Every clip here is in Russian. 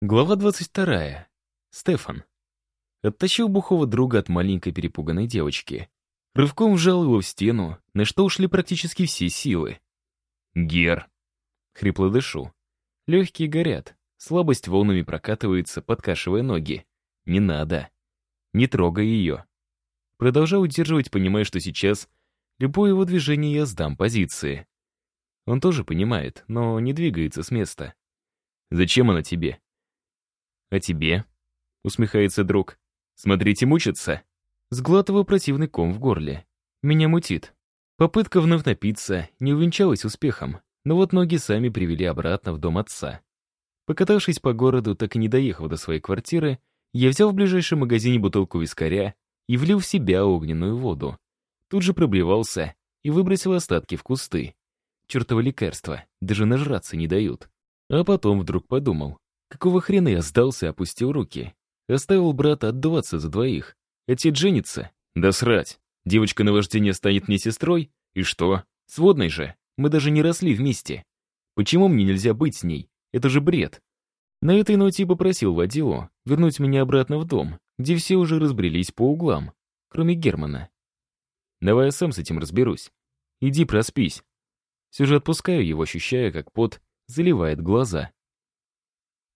Глава 22. Стефан. Оттащил бухого друга от маленькой перепуганной девочки. Рывком вжал его в стену, на что ушли практически все силы. «Гер!» Хрипло дышу. Легкие горят, слабость волнами прокатывается, подкашивая ноги. «Не надо!» Не трогай ее. Продолжаю удерживать, понимая, что сейчас любое его движение я сдам позиции. Он тоже понимает, но не двигается с места. «Зачем она тебе?» «А тебе?» — усмехается друг. «Смотрите, мучиться?» Сглатываю противный ком в горле. Меня мутит. Попытка вновь напиться не увенчалась успехом, но вот ноги сами привели обратно в дом отца. Покатавшись по городу, так и не доехав до своей квартиры, я взял в ближайшем магазине бутылку вискаря и влил в себя огненную воду. Тут же проблевался и выбросил остатки в кусты. Чертово лекарство, даже нажраться не дают. А потом вдруг подумал, Какого хрена я сдался и опустил руки? Оставил брата отдуваться за двоих. Отец женится? Да срать. Девочка на вождение станет мне сестрой? И что? Сводной же. Мы даже не росли вместе. Почему мне нельзя быть с ней? Это же бред. На этой ноте попросил водилу вернуть меня обратно в дом, где все уже разбрелись по углам, кроме Германа. Давай я сам с этим разберусь. Иди проспись. Все же отпускаю его, ощущая, как пот заливает глаза.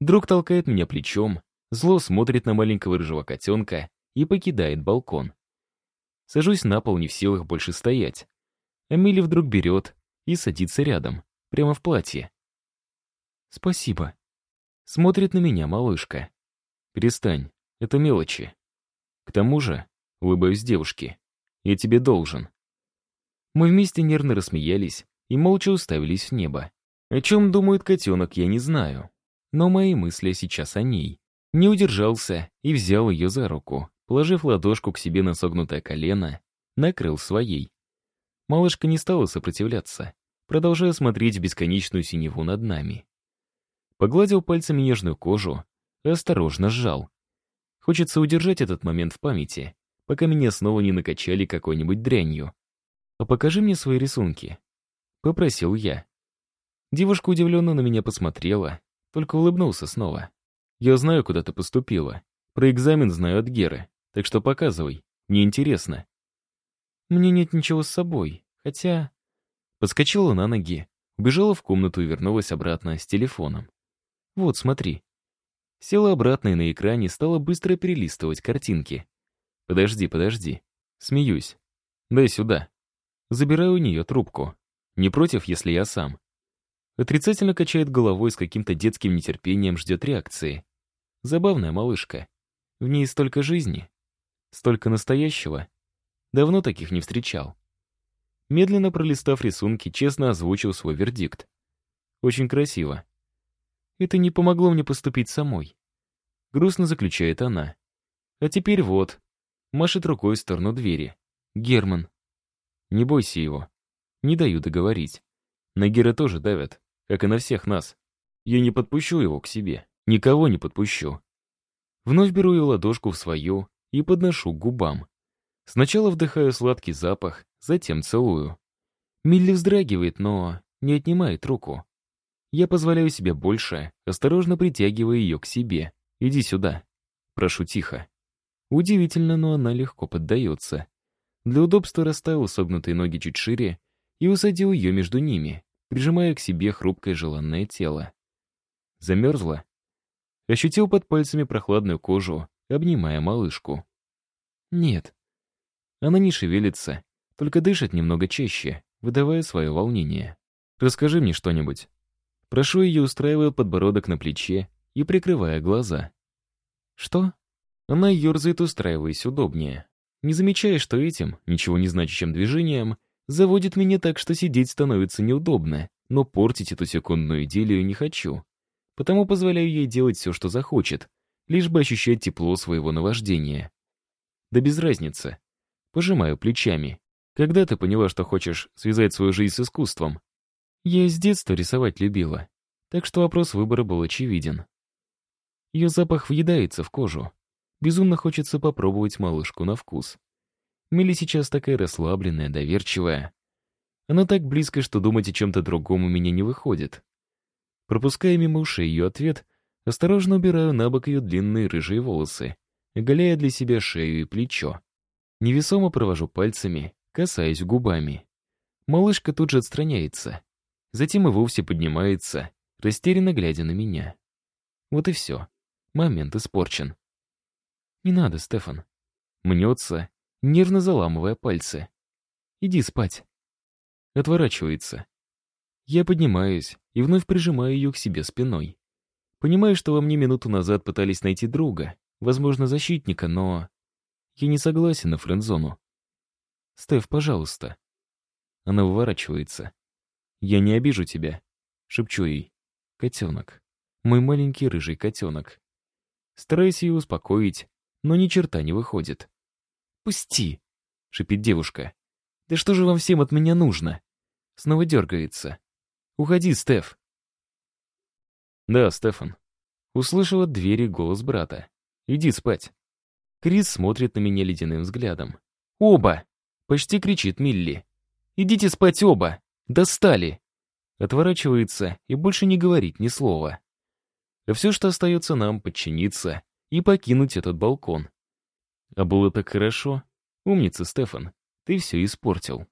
Друг толкает меня плечом, зло смотрит на маленького рыжего котенка и покидает балкон. Сажусь на пол, не в силах больше стоять. Амили вдруг берет и садится рядом, прямо в платье. «Спасибо». Смотрит на меня малышка. «Перестань, это мелочи. К тому же, улыбаюсь девушке, я тебе должен». Мы вместе нервно рассмеялись и молча уставились в небо. О чем думает котенок, я не знаю но мои мысли сейчас о ней. Не удержался и взял ее за руку, положив ладошку к себе на согнутое колено, накрыл своей. Малышка не стала сопротивляться, продолжая смотреть бесконечную синеву над нами. Погладил пальцами нежную кожу и осторожно сжал. Хочется удержать этот момент в памяти, пока меня снова не накачали какой-нибудь дрянью. «А покажи мне свои рисунки», — попросил я. Девушка удивленно на меня посмотрела, только улыбнулся снова. «Я знаю, куда ты поступила. Про экзамен знаю от Геры, так что показывай. Мне интересно». «Мне нет ничего с собой, хотя...» Подскочила на ноги, убежала в комнату и вернулась обратно с телефоном. «Вот, смотри». Села обратно и на экране стала быстро перелистывать картинки. «Подожди, подожди». Смеюсь. «Дай сюда». Забираю у нее трубку. Не против, если я сам. Отрицательно качает головой с каким-то детским нетерпением ждет реакции. Забавная малышка. В ней столько жизни. Столько настоящего. Давно таких не встречал. Медленно пролистав рисунки, честно озвучил свой вердикт. Очень красиво. Это не помогло мне поступить самой. Грустно заключает она. А теперь вот. Машет рукой в сторону двери. Герман. Не бойся его. Не даю договорить. На Гера тоже давят как и на всех нас. Я не подпущу его к себе. Никого не подпущу. Вновь беру ее ладошку в свою и подношу к губам. Сначала вдыхаю сладкий запах, затем целую. Милли вздрагивает, но не отнимает руку. Я позволяю себе больше, осторожно притягивая ее к себе. «Иди сюда». Прошу тихо. Удивительно, но она легко поддается. Для удобства расставил согнутые ноги чуть шире и усадил ее между ними прижимая к себе хрупкое желанное тело. Замерзла? Ощутил под пальцами прохладную кожу, обнимая малышку. Нет. Она не шевелится, только дышит немного чаще, выдавая свое волнение. «Расскажи мне что-нибудь». Прошу ее, устраивая подбородок на плече и прикрывая глаза. «Что?» Она ерзает, устраиваясь удобнее, не замечая, что этим, ничего не значащим движением, Заводит меня так, что сидеть становится неудобно, но портить эту секундную идиллию не хочу. Потому позволяю ей делать все, что захочет, лишь бы ощущать тепло своего наваждения. Да без разницы. Пожимаю плечами. Когда ты поняла, что хочешь связать свою жизнь с искусством? Я с детства рисовать любила, так что вопрос выбора был очевиден. Ее запах въедается в кожу. Безумно хочется попробовать малышку на вкус. Милли сейчас такая расслабленная, доверчивая. Она так близко, что думать о чем-то другом у меня не выходит. Пропуская мимо ушей ее ответ, Осторожно убираю на бок ее длинные рыжие волосы, оголяя для себя шею и плечо. Невесомо провожу пальцами, касаясь губами. Малышка тут же отстраняется. Затем и вовсе поднимается, растерянно глядя на меня. Вот и все. Момент испорчен. «Не надо, Стефан». Мнется, нервно заламывая пальцы. «Иди спать». Отворачивается. Я поднимаюсь и вновь прижимаю ее к себе спиной. Понимаю, что во мне минуту назад пытались найти друга, возможно, защитника, но... Я не согласен на френдзону. «Стеф, пожалуйста». Она выворачивается. «Я не обижу тебя», — шепчу ей. «Котенок. Мой маленький рыжий котенок». Стараюсь ее успокоить, но ни черта не выходит. «Пусти!» — шипит девушка. «Да что же вам всем от меня нужно?» Снова дергается. «Уходи, Стеф!» «Да, Стефан». Услышал от двери голос брата. «Иди спать». Крис смотрит на меня ледяным взглядом. «Оба!» — почти кричит Милли. «Идите спать оба! Достали!» Отворачивается и больше не говорит ни слова. Все, что остается нам, подчиниться и покинуть этот балкон. А было так хорошо. Умница, Стефан. Ты все испортил.